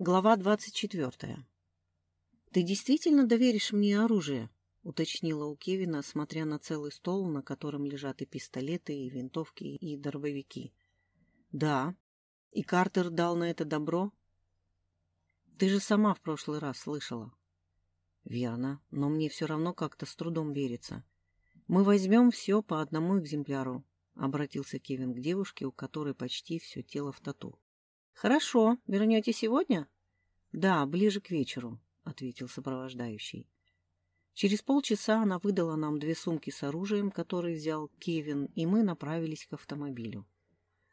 Глава двадцать четвертая. «Ты действительно доверишь мне оружие?» — уточнила у Кевина, смотря на целый стол, на котором лежат и пистолеты, и винтовки, и дробовики. «Да. И Картер дал на это добро?» «Ты же сама в прошлый раз слышала». «Верно, но мне все равно как-то с трудом верится. Мы возьмем все по одному экземпляру», — обратился Кевин к девушке, у которой почти все тело в тату. «Хорошо. Вернете сегодня?» «Да, ближе к вечеру», — ответил сопровождающий. Через полчаса она выдала нам две сумки с оружием, которые взял Кевин, и мы направились к автомобилю.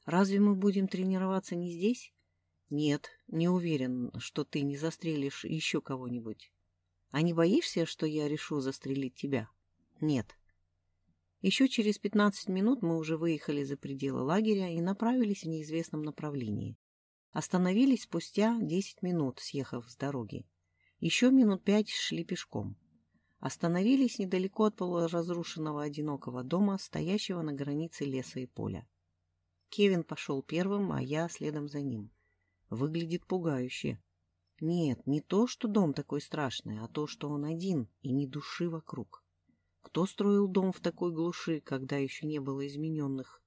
«Разве мы будем тренироваться не здесь?» «Нет, не уверен, что ты не застрелишь еще кого-нибудь. А не боишься, что я решу застрелить тебя?» «Нет». Еще через пятнадцать минут мы уже выехали за пределы лагеря и направились в неизвестном направлении. Остановились спустя десять минут, съехав с дороги. Еще минут пять шли пешком. Остановились недалеко от полуразрушенного одинокого дома, стоящего на границе леса и поля. Кевин пошел первым, а я следом за ним. Выглядит пугающе. Нет, не то, что дом такой страшный, а то, что он один и ни души вокруг. Кто строил дом в такой глуши, когда еще не было измененных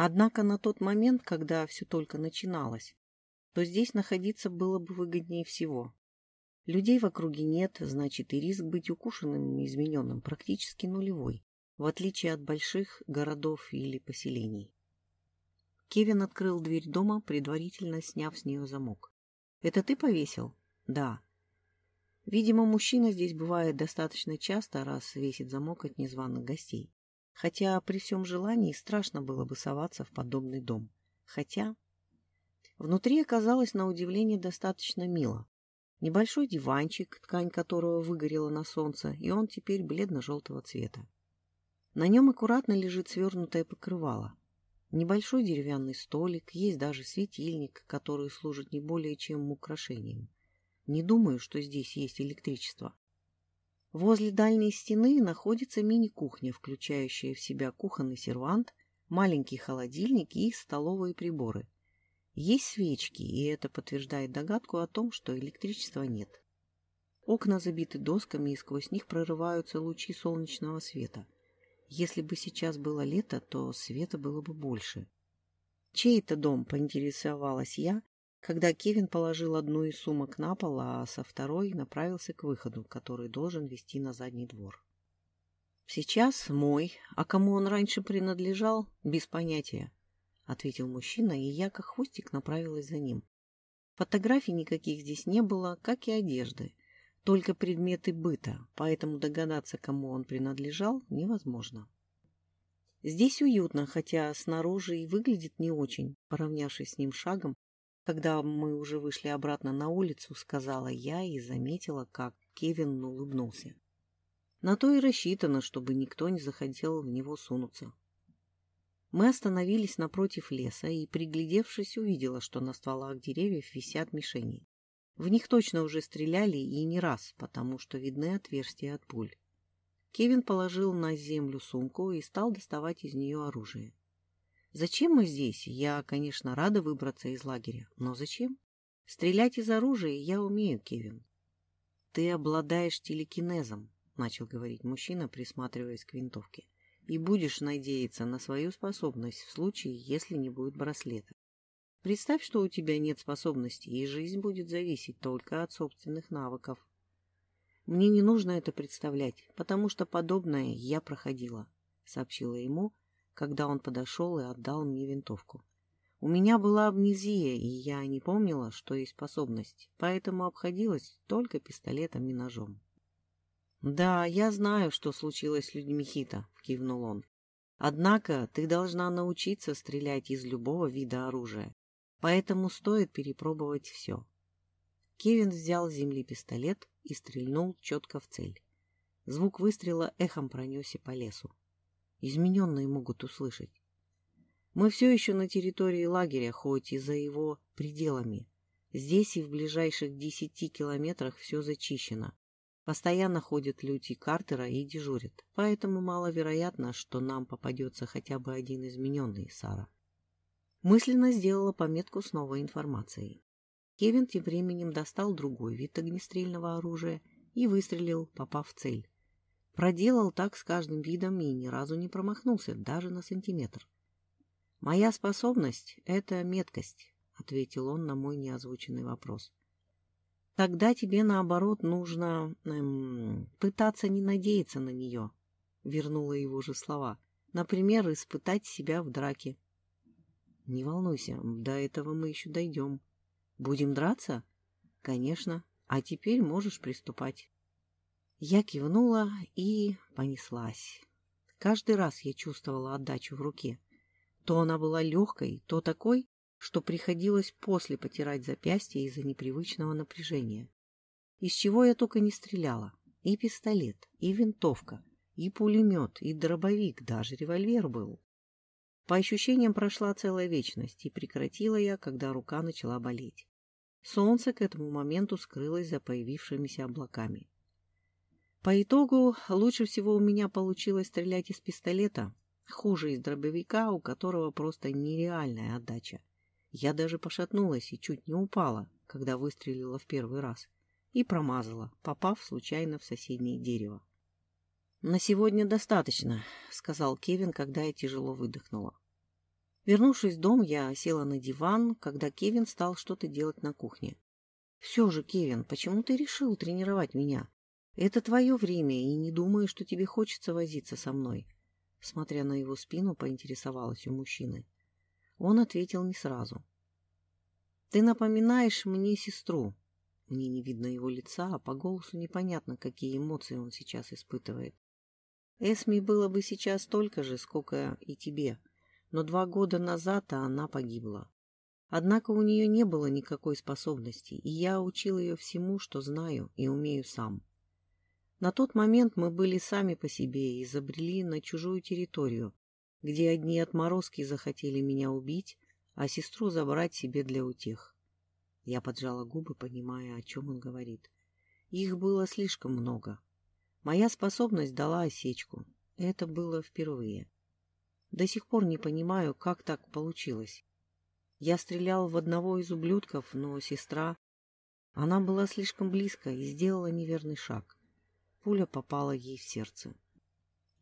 Однако на тот момент, когда все только начиналось, то здесь находиться было бы выгоднее всего. Людей в округе нет, значит и риск быть укушенным и измененным практически нулевой, в отличие от больших городов или поселений. Кевин открыл дверь дома, предварительно сняв с нее замок. «Это ты повесил?» «Да». Видимо, мужчина здесь бывает достаточно часто, раз весит замок от незваных гостей хотя при всем желании страшно было бы соваться в подобный дом. Хотя... Внутри оказалось на удивление достаточно мило. Небольшой диванчик, ткань которого выгорела на солнце, и он теперь бледно-желтого цвета. На нем аккуратно лежит свернутое покрывало. Небольшой деревянный столик, есть даже светильник, который служит не более чем украшением. Не думаю, что здесь есть электричество. Возле дальней стены находится мини-кухня, включающая в себя кухонный сервант, маленький холодильник и столовые приборы. Есть свечки, и это подтверждает догадку о том, что электричества нет. Окна забиты досками, и сквозь них прорываются лучи солнечного света. Если бы сейчас было лето, то света было бы больше. «Чей это дом?» — поинтересовалась я, когда Кевин положил одну из сумок на пол, а со второй направился к выходу, который должен вести на задний двор. «Сейчас мой, а кому он раньше принадлежал, без понятия», — ответил мужчина, и я, как хвостик, направилась за ним. Фотографий никаких здесь не было, как и одежды, только предметы быта, поэтому догадаться, кому он принадлежал, невозможно. Здесь уютно, хотя снаружи и выглядит не очень, поравнявшись с ним шагом, когда мы уже вышли обратно на улицу, сказала я и заметила, как Кевин улыбнулся. На то и рассчитано, чтобы никто не захотел в него сунуться. Мы остановились напротив леса и, приглядевшись, увидела, что на стволах деревьев висят мишени. В них точно уже стреляли и не раз, потому что видны отверстия от пуль. Кевин положил на землю сумку и стал доставать из нее оружие. Зачем мы здесь? Я, конечно, рада выбраться из лагеря, но зачем? Стрелять из оружия я умею, Кевин. Ты обладаешь телекинезом, начал говорить мужчина, присматриваясь к винтовке, и будешь надеяться на свою способность в случае, если не будет браслета. Представь, что у тебя нет способностей, и жизнь будет зависеть только от собственных навыков. Мне не нужно это представлять, потому что подобное я проходила, сообщила ему, когда он подошел и отдал мне винтовку. У меня была амнезия, и я не помнила, что есть способность, поэтому обходилась только пистолетом и ножом. «Да, я знаю, что случилось с людьми Хита», — кивнул он. «Однако ты должна научиться стрелять из любого вида оружия, поэтому стоит перепробовать все». Кевин взял с земли пистолет и стрельнул четко в цель. Звук выстрела эхом пронесся по лесу. Измененные могут услышать. Мы все еще на территории лагеря, хоть и за его пределами. Здесь и в ближайших десяти километрах все зачищено. Постоянно ходят люди Картера и дежурят, поэтому маловероятно, что нам попадется хотя бы один измененный Сара. Мысленно сделала пометку с новой информацией. Кевин тем временем достал другой вид огнестрельного оружия и выстрелил, попав в цель. Проделал так с каждым видом и ни разу не промахнулся, даже на сантиметр. «Моя способность — это меткость», — ответил он на мой неозвученный вопрос. «Тогда тебе, наоборот, нужно эм, пытаться не надеяться на нее», — вернула его же слова. «Например, испытать себя в драке». «Не волнуйся, до этого мы еще дойдем», Будем драться? Конечно. А теперь можешь приступать. Я кивнула и понеслась. Каждый раз я чувствовала отдачу в руке. То она была легкой, то такой, что приходилось после потирать запястье из-за непривычного напряжения. Из чего я только не стреляла. И пистолет, и винтовка, и пулемет, и дробовик, даже револьвер был. По ощущениям прошла целая вечность, и прекратила я, когда рука начала болеть. Солнце к этому моменту скрылось за появившимися облаками. По итогу лучше всего у меня получилось стрелять из пистолета, хуже из дробовика, у которого просто нереальная отдача. Я даже пошатнулась и чуть не упала, когда выстрелила в первый раз, и промазала, попав случайно в соседнее дерево. «На сегодня достаточно», — сказал Кевин, когда я тяжело выдохнула. Вернувшись в дом, я села на диван, когда Кевин стал что-то делать на кухне. «Все же, Кевин, почему ты решил тренировать меня? Это твое время, и не думаю, что тебе хочется возиться со мной». Смотря на его спину, поинтересовалась у мужчины. Он ответил не сразу. «Ты напоминаешь мне сестру». Мне не видно его лица, а по голосу непонятно, какие эмоции он сейчас испытывает. «Эсми было бы сейчас столько же, сколько и тебе, но два года назад она погибла. Однако у нее не было никакой способности, и я учил ее всему, что знаю и умею сам. На тот момент мы были сами по себе и изобрели на чужую территорию, где одни отморозки захотели меня убить, а сестру забрать себе для утех. Я поджала губы, понимая, о чем он говорит. Их было слишком много. Моя способность дала осечку. Это было впервые. До сих пор не понимаю, как так получилось. Я стрелял в одного из ублюдков, но сестра... Она была слишком близко и сделала неверный шаг. Пуля попала ей в сердце.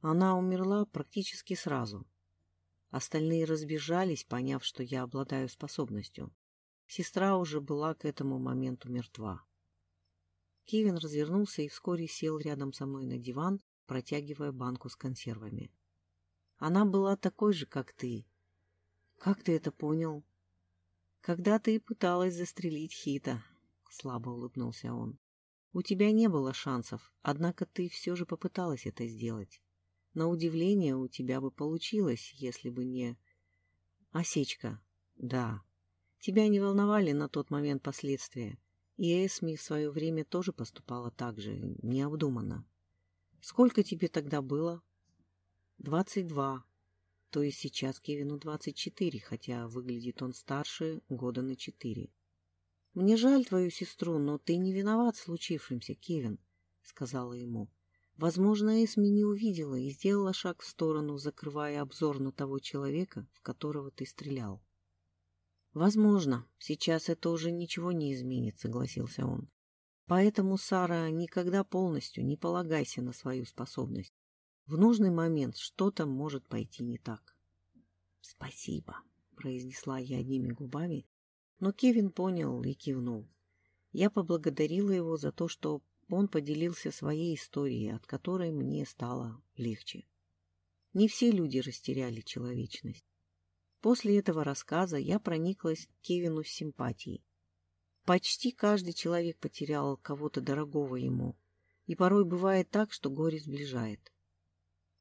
Она умерла практически сразу. Остальные разбежались, поняв, что я обладаю способностью. Сестра уже была к этому моменту мертва. Кевин развернулся и вскоре сел рядом со мной на диван, протягивая банку с консервами. Она была такой же, как ты. Как ты это понял? Когда ты пыталась застрелить Хита, слабо улыбнулся он. У тебя не было шансов, однако ты все же попыталась это сделать. На удивление у тебя бы получилось, если бы не... Осечка. Да. Тебя не волновали на тот момент последствия. И Эсми в свое время тоже поступала так же, необдуманно. Сколько тебе тогда было? Двадцать два. То есть сейчас Кевину двадцать четыре, хотя выглядит он старше года на четыре. «Мне жаль твою сестру, но ты не виноват в случившемся, Кевин», — сказала ему. Возможно, Эсми не увидела и сделала шаг в сторону, закрывая обзор на того человека, в которого ты стрелял. «Возможно, сейчас это уже ничего не изменит», — согласился он. «Поэтому, Сара, никогда полностью не полагайся на свою способность. В нужный момент что-то может пойти не так. «Спасибо», — произнесла я одними губами, но Кевин понял и кивнул. Я поблагодарила его за то, что он поделился своей историей, от которой мне стало легче. Не все люди растеряли человечность. После этого рассказа я прониклась к Кевину с симпатией. Почти каждый человек потерял кого-то дорогого ему, и порой бывает так, что горе сближает.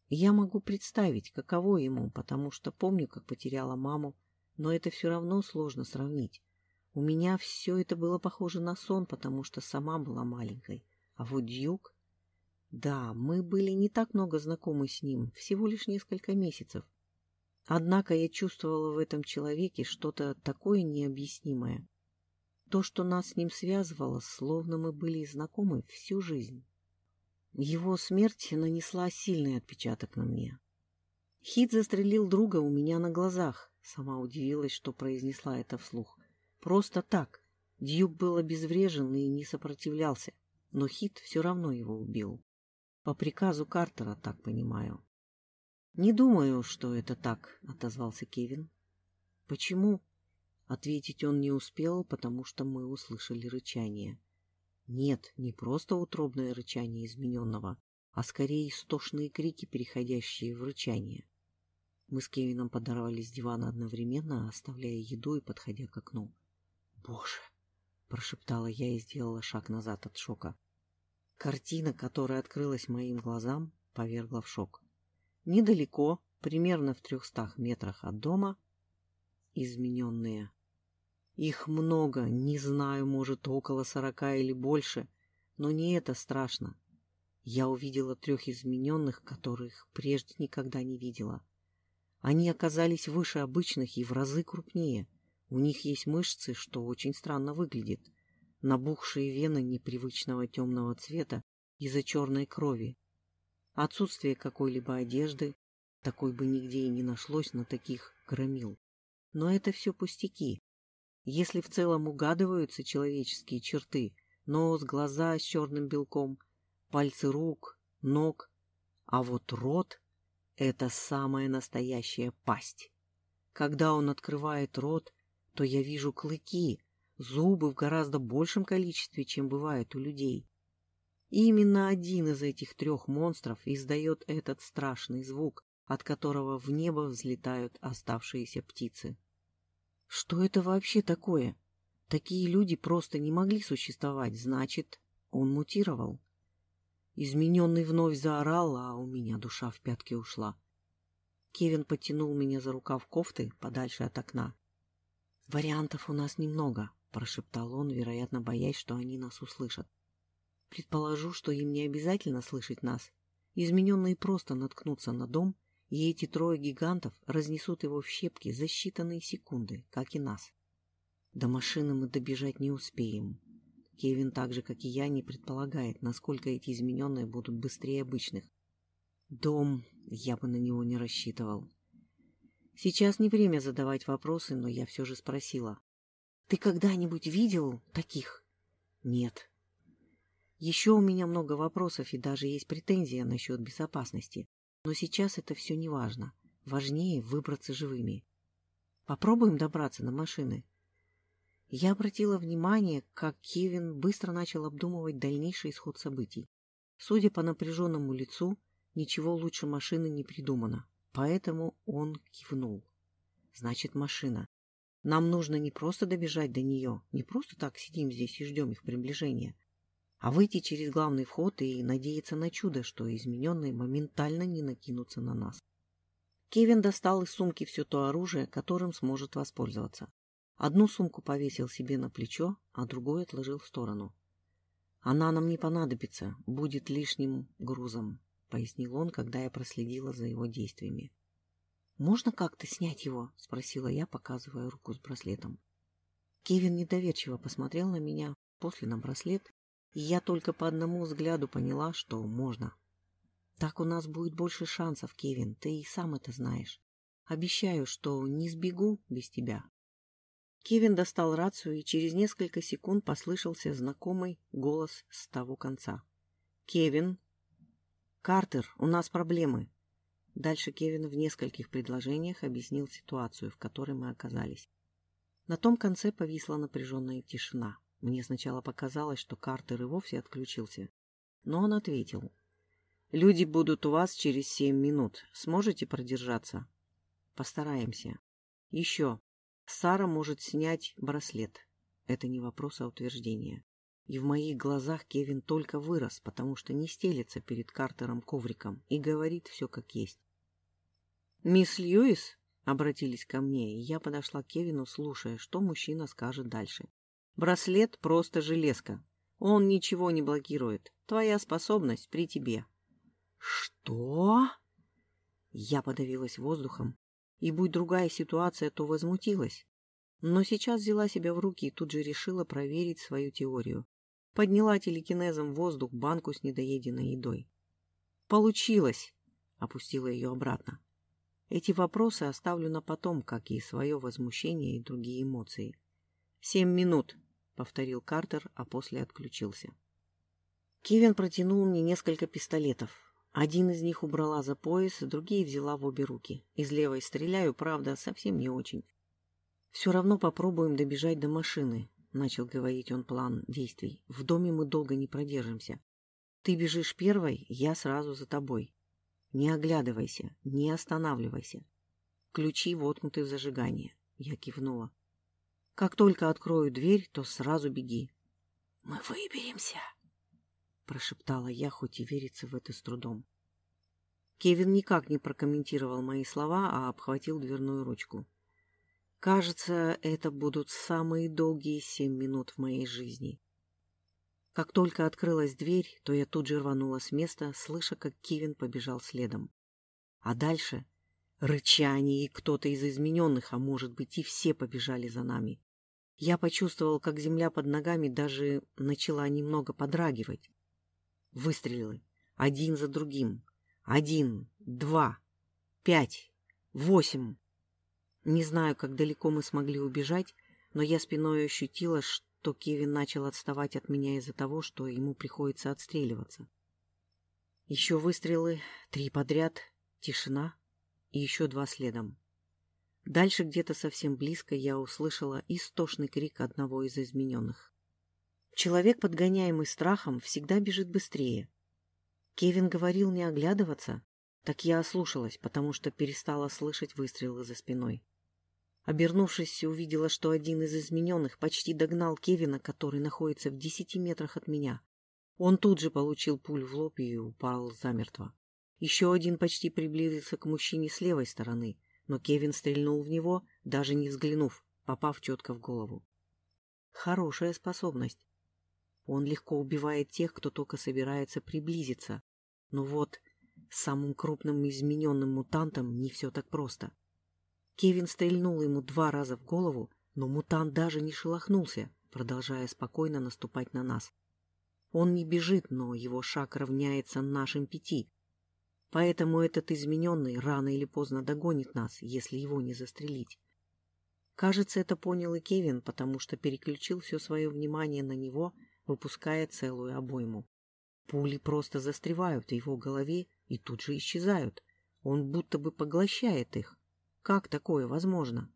Я могу представить, каково ему, потому что помню, как потеряла маму, но это все равно сложно сравнить. У меня все это было похоже на сон, потому что сама была маленькой. А вот Дьюк... Да, мы были не так много знакомы с ним, всего лишь несколько месяцев. Однако я чувствовала в этом человеке что-то такое необъяснимое. То, что нас с ним связывало, словно мы были знакомы всю жизнь. Его смерть нанесла сильный отпечаток на мне. Хит застрелил друга у меня на глазах. Сама удивилась, что произнесла это вслух. Просто так. Дьюк был обезврежен и не сопротивлялся, но Хит все равно его убил. По приказу Картера, так понимаю. «Не думаю, что это так», — отозвался Кевин. «Почему?» Ответить он не успел, потому что мы услышали рычание. Нет, не просто утробное рычание измененного, а скорее истошные крики, переходящие в рычание. Мы с Кевином подорвались с дивана одновременно, оставляя еду и подходя к окну. «Боже!» — прошептала я и сделала шаг назад от шока. Картина, которая открылась моим глазам, повергла в шок. Недалеко, примерно в трехстах метрах от дома, измененные. Их много, не знаю, может, около сорока или больше, но не это страшно. Я увидела трех измененных, которых прежде никогда не видела. Они оказались выше обычных и в разы крупнее. У них есть мышцы, что очень странно выглядит. Набухшие вены непривычного темного цвета из-за черной крови. Отсутствие какой-либо одежды, такой бы нигде и не нашлось на таких громил. Но это все пустяки. Если в целом угадываются человеческие черты, нос, глаза с черным белком, пальцы рук, ног, а вот рот — это самая настоящая пасть. Когда он открывает рот, то я вижу клыки, зубы в гораздо большем количестве, чем бывает у людей. И именно один из этих трех монстров издает этот страшный звук, от которого в небо взлетают оставшиеся птицы. Что это вообще такое? Такие люди просто не могли существовать, значит, он мутировал. Измененный вновь заорал, а у меня душа в пятки ушла. Кевин подтянул меня за рукав кофты подальше от окна. «Вариантов у нас немного», — прошептал он, вероятно, боясь, что они нас услышат. «Предположу, что им не обязательно слышать нас. Измененные просто наткнутся на дом, и эти трое гигантов разнесут его в щепки за считанные секунды, как и нас. До машины мы добежать не успеем. Кевин так же, как и я, не предполагает, насколько эти измененные будут быстрее обычных. Дом, я бы на него не рассчитывал. Сейчас не время задавать вопросы, но я все же спросила. Ты когда-нибудь видел таких? Нет. Еще у меня много вопросов и даже есть претензия насчет безопасности. Но сейчас это все не важно. Важнее выбраться живыми. Попробуем добраться на машины. Я обратила внимание, как Кевин быстро начал обдумывать дальнейший исход событий. Судя по напряженному лицу, ничего лучше машины не придумано, поэтому он кивнул. Значит, машина. Нам нужно не просто добежать до нее, не просто так сидим здесь и ждем их приближения, а выйти через главный вход и надеяться на чудо, что измененные моментально не накинутся на нас. Кевин достал из сумки все то оружие, которым сможет воспользоваться. Одну сумку повесил себе на плечо, а другую отложил в сторону. «Она нам не понадобится, будет лишним грузом», — пояснил он, когда я проследила за его действиями. «Можно как-то снять его?» — спросила я, показывая руку с браслетом. Кевин недоверчиво посмотрел на меня, после на браслет, и я только по одному взгляду поняла, что можно. «Так у нас будет больше шансов, Кевин, ты и сам это знаешь. Обещаю, что не сбегу без тебя». Кевин достал рацию, и через несколько секунд послышался знакомый голос с того конца. «Кевин!» «Картер, у нас проблемы!» Дальше Кевин в нескольких предложениях объяснил ситуацию, в которой мы оказались. На том конце повисла напряженная тишина. Мне сначала показалось, что Картер и вовсе отключился. Но он ответил. «Люди будут у вас через семь минут. Сможете продержаться?» «Постараемся. Еще. Сара может снять браслет. Это не вопрос, а утверждение. И в моих глазах Кевин только вырос, потому что не стелется перед Картером ковриком и говорит все как есть. «Мисс Льюис?» — обратились ко мне, и я подошла к Кевину, слушая, что мужчина скажет дальше. «Браслет — просто железка. Он ничего не блокирует. Твоя способность при тебе». «Что?» Я подавилась воздухом, и будь другая ситуация, то возмутилась. Но сейчас взяла себя в руки и тут же решила проверить свою теорию. Подняла телекинезом воздух банку с недоеденной едой. «Получилось!» — опустила ее обратно. Эти вопросы оставлю на потом, как и свое возмущение и другие эмоции. «Семь минут!» — повторил Картер, а после отключился. Кевин протянул мне несколько пистолетов. Один из них убрала за пояс, другие взяла в обе руки. Из левой стреляю, правда, совсем не очень. «Все равно попробуем добежать до машины», — начал говорить он план действий. «В доме мы долго не продержимся. Ты бежишь первой, я сразу за тобой. Не оглядывайся, не останавливайся. Ключи воткнуты в зажигание». Я кивнула. «Как только открою дверь, то сразу беги». «Мы выберемся», — прошептала я, хоть и верится в это с трудом. Кевин никак не прокомментировал мои слова, а обхватил дверную ручку. Кажется, это будут самые долгие семь минут в моей жизни. Как только открылась дверь, то я тут же рванула с места, слыша, как Кевин побежал следом. А дальше рычание, и кто-то из измененных, а может быть и все побежали за нами. Я почувствовал, как земля под ногами даже начала немного подрагивать. Выстрелы. Один за другим. Один, два, пять, восемь. Не знаю, как далеко мы смогли убежать, но я спиной ощутила, что Кевин начал отставать от меня из-за того, что ему приходится отстреливаться. Еще выстрелы, три подряд, тишина и еще два следом. Дальше где-то совсем близко я услышала истошный крик одного из измененных. Человек, подгоняемый страхом, всегда бежит быстрее. Кевин говорил не оглядываться, так я ослушалась, потому что перестала слышать выстрелы за спиной. Обернувшись, увидела, что один из измененных почти догнал Кевина, который находится в десяти метрах от меня. Он тут же получил пуль в лоб и упал замертво. Еще один почти приблизился к мужчине с левой стороны, но Кевин стрельнул в него, даже не взглянув, попав четко в голову. Хорошая способность. Он легко убивает тех, кто только собирается приблизиться. Но вот самым крупным измененным мутантом не все так просто. Кевин стрельнул ему два раза в голову, но мутант даже не шелохнулся, продолжая спокойно наступать на нас. Он не бежит, но его шаг равняется нашим пяти. Поэтому этот измененный рано или поздно догонит нас, если его не застрелить. Кажется, это понял и Кевин, потому что переключил все свое внимание на него, выпуская целую обойму. Пули просто застревают в его голове и тут же исчезают. Он будто бы поглощает их. Как такое возможно?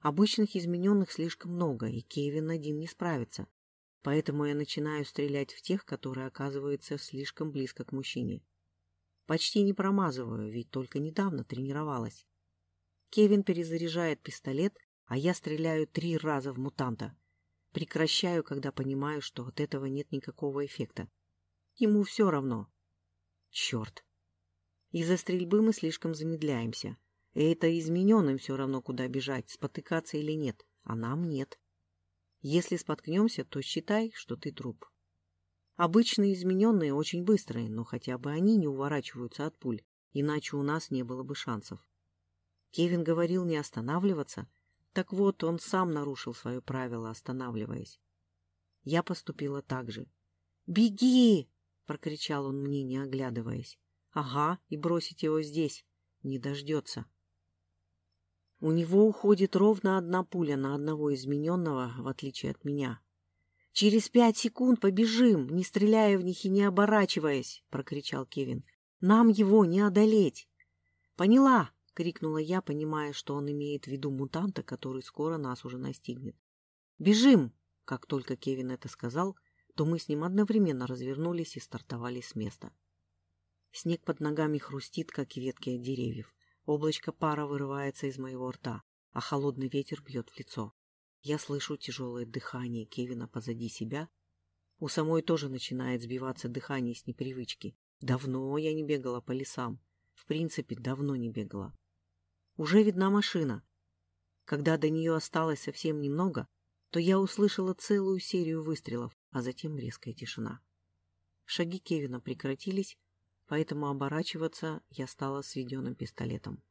Обычных измененных слишком много, и Кевин один не справится. Поэтому я начинаю стрелять в тех, которые оказываются слишком близко к мужчине. Почти не промазываю, ведь только недавно тренировалась. Кевин перезаряжает пистолет, а я стреляю три раза в мутанта. Прекращаю, когда понимаю, что от этого нет никакого эффекта. Ему все равно. Черт. Из-за стрельбы мы слишком замедляемся. И это измененным все равно, куда бежать, спотыкаться или нет, а нам нет. Если споткнемся, то считай, что ты труп. Обычные измененные очень быстрые, но хотя бы они не уворачиваются от пуль, иначе у нас не было бы шансов. Кевин говорил не останавливаться, так вот, он сам нарушил свое правило, останавливаясь. Я поступила так же. «Беги!» — прокричал он мне, не оглядываясь. «Ага, и бросить его здесь. Не дождется». У него уходит ровно одна пуля на одного измененного, в отличие от меня. «Через пять секунд побежим, не стреляя в них и не оборачиваясь!» — прокричал Кевин. «Нам его не одолеть!» «Поняла!» — крикнула я, понимая, что он имеет в виду мутанта, который скоро нас уже настигнет. «Бежим!» Как только Кевин это сказал, то мы с ним одновременно развернулись и стартовали с места. Снег под ногами хрустит, как ветки от деревьев. Облачко пара вырывается из моего рта, а холодный ветер бьет в лицо. Я слышу тяжелое дыхание Кевина позади себя. У самой тоже начинает сбиваться дыхание с непривычки. Давно я не бегала по лесам. В принципе, давно не бегала. Уже видна машина. Когда до нее осталось совсем немного, то я услышала целую серию выстрелов, а затем резкая тишина. Шаги Кевина прекратились, поэтому оборачиваться я стала сведенным пистолетом.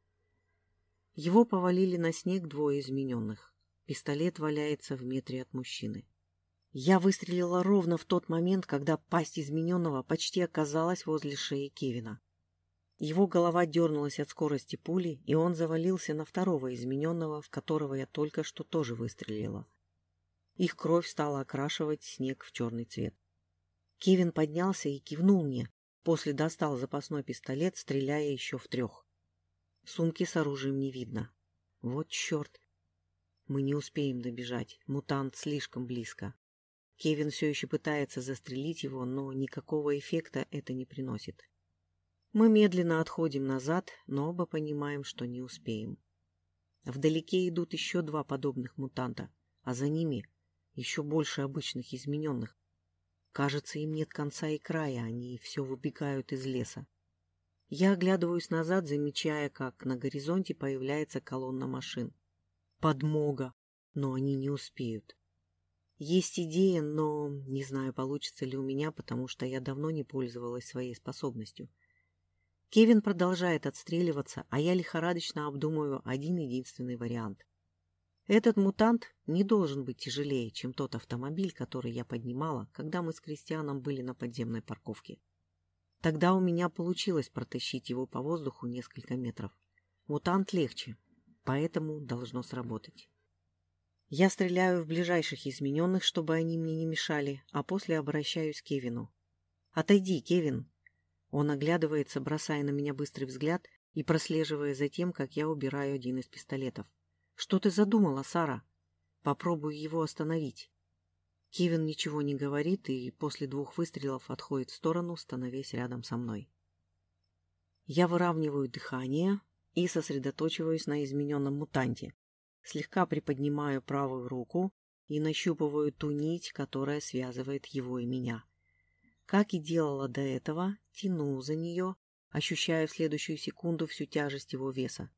Его повалили на снег двое измененных. Пистолет валяется в метре от мужчины. Я выстрелила ровно в тот момент, когда пасть измененного почти оказалась возле шеи Кевина. Его голова дернулась от скорости пули, и он завалился на второго измененного, в которого я только что тоже выстрелила. Их кровь стала окрашивать снег в черный цвет. Кевин поднялся и кивнул мне, после достал запасной пистолет, стреляя еще в трех. Сумки с оружием не видно. Вот черт! Мы не успеем добежать, мутант слишком близко. Кевин все еще пытается застрелить его, но никакого эффекта это не приносит. Мы медленно отходим назад, но оба понимаем, что не успеем. Вдалеке идут еще два подобных мутанта, а за ними еще больше обычных измененных. Кажется, им нет конца и края, они все выбегают из леса. Я оглядываюсь назад, замечая, как на горизонте появляется колонна машин. Подмога! Но они не успеют. Есть идея, но не знаю, получится ли у меня, потому что я давно не пользовалась своей способностью. Кевин продолжает отстреливаться, а я лихорадочно обдумываю один единственный вариант. Этот мутант не должен быть тяжелее, чем тот автомобиль, который я поднимала, когда мы с Кристианом были на подземной парковке. Тогда у меня получилось протащить его по воздуху несколько метров. Мутант легче, поэтому должно сработать. Я стреляю в ближайших измененных, чтобы они мне не мешали, а после обращаюсь к Кевину. «Отойди, Кевин!» Он оглядывается, бросая на меня быстрый взгляд и прослеживая за тем, как я убираю один из пистолетов. «Что ты задумала, Сара? Попробую его остановить». Кевин ничего не говорит и после двух выстрелов отходит в сторону, становясь рядом со мной. Я выравниваю дыхание и сосредоточиваюсь на измененном мутанте, слегка приподнимаю правую руку и нащупываю ту нить, которая связывает его и меня. Как и делала до этого, тяну за нее, ощущая в следующую секунду всю тяжесть его веса.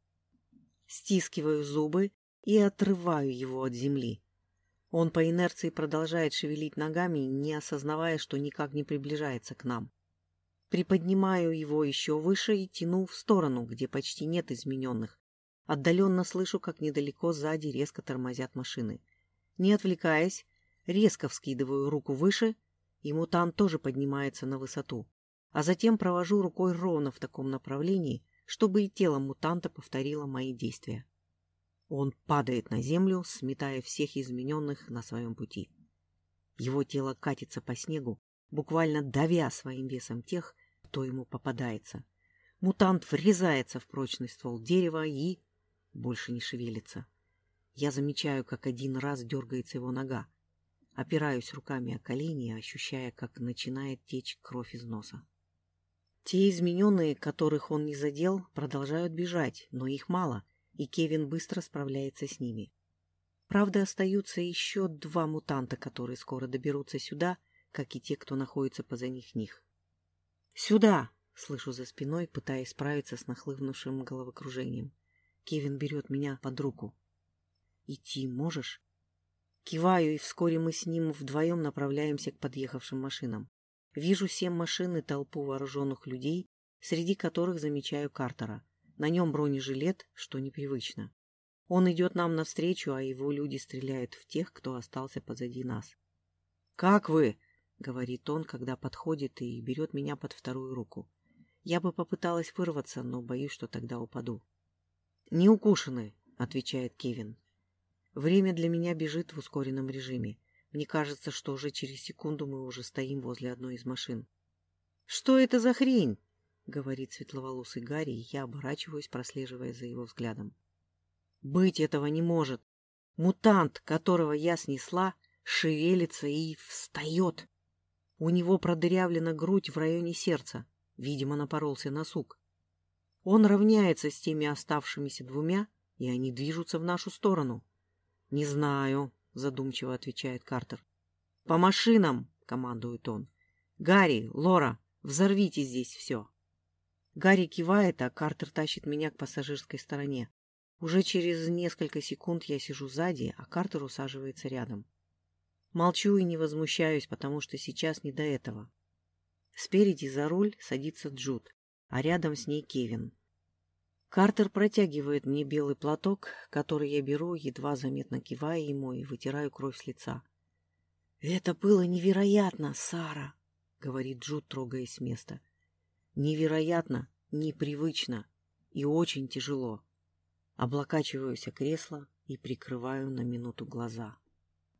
Стискиваю зубы и отрываю его от земли. Он по инерции продолжает шевелить ногами, не осознавая, что никак не приближается к нам. Приподнимаю его еще выше и тяну в сторону, где почти нет измененных, Отдаленно слышу, как недалеко сзади резко тормозят машины. Не отвлекаясь, резко вскидываю руку выше, и мутант тоже поднимается на высоту. А затем провожу рукой ровно в таком направлении, чтобы и тело мутанта повторило мои действия. Он падает на землю, сметая всех измененных на своем пути. Его тело катится по снегу, буквально давя своим весом тех, кто ему попадается. Мутант врезается в прочный ствол дерева и больше не шевелится. Я замечаю, как один раз дергается его нога. Опираюсь руками о колени, ощущая, как начинает течь кровь из носа. Те измененные, которых он не задел, продолжают бежать, но их мало, и Кевин быстро справляется с ними. Правда, остаются еще два мутанта, которые скоро доберутся сюда, как и те, кто находится позади них. «Сюда!» — слышу за спиной, пытаясь справиться с нахлынувшим головокружением. Кевин берет меня под руку. «Идти можешь?» Киваю, и вскоре мы с ним вдвоем направляемся к подъехавшим машинам. Вижу семь машин и толпу вооруженных людей, среди которых замечаю Картера. На нем бронежилет, что непривычно. Он идет нам навстречу, а его люди стреляют в тех, кто остался позади нас. «Как вы?» — говорит он, когда подходит и берет меня под вторую руку. Я бы попыталась вырваться, но боюсь, что тогда упаду. «Не укушены», — отвечает Кевин. Время для меня бежит в ускоренном режиме. Мне кажется, что уже через секунду мы уже стоим возле одной из машин. «Что это за хрень?» — говорит светловолосый Гарри, и я оборачиваюсь, прослеживая за его взглядом. «Быть этого не может. Мутант, которого я снесла, шевелится и встает. У него продырявлена грудь в районе сердца. Видимо, напоролся на сук. Он равняется с теми оставшимися двумя, и они движутся в нашу сторону. — Не знаю, — задумчиво отвечает Картер. — По машинам, — командует он. — Гарри, Лора, взорвите здесь все. Гарри кивает, а Картер тащит меня к пассажирской стороне. Уже через несколько секунд я сижу сзади, а Картер усаживается рядом. Молчу и не возмущаюсь, потому что сейчас не до этого. Спереди за руль садится Джуд а рядом с ней Кевин. Картер протягивает мне белый платок, который я беру, едва заметно кивая ему и вытираю кровь с лица. «Это было невероятно, Сара!» — говорит Джуд, трогаясь с места. «Невероятно, непривычно и очень тяжело». Облокачиваюсь о кресло и прикрываю на минуту глаза.